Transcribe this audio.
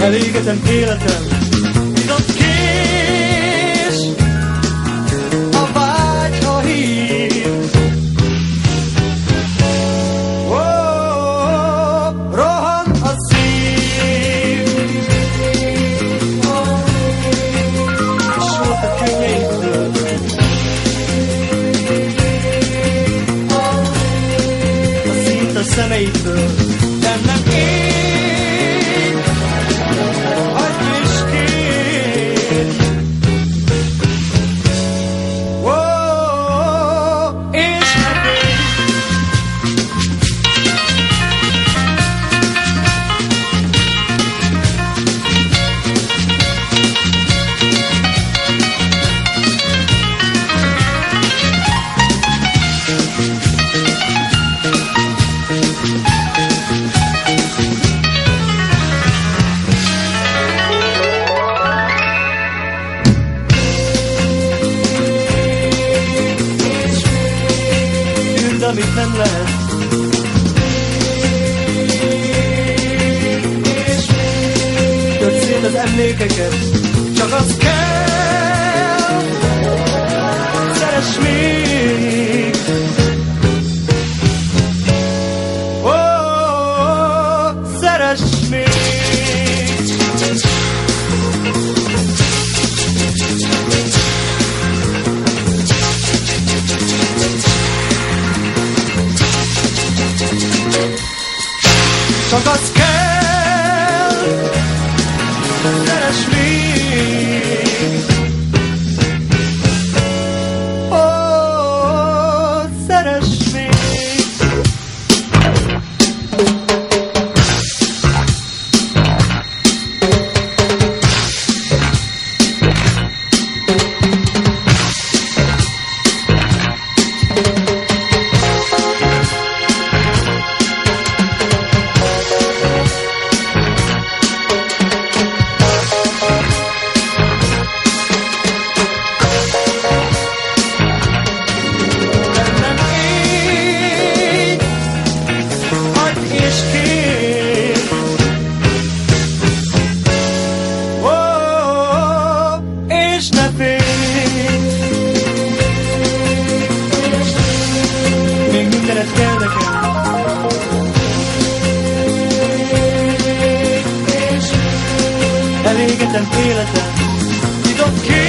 Elégetem életem. amit nem lehet. Tört az emlékeket, csak az kell, szeress még. csak az kell, szeres még. elégetem életem, nyitott kéz.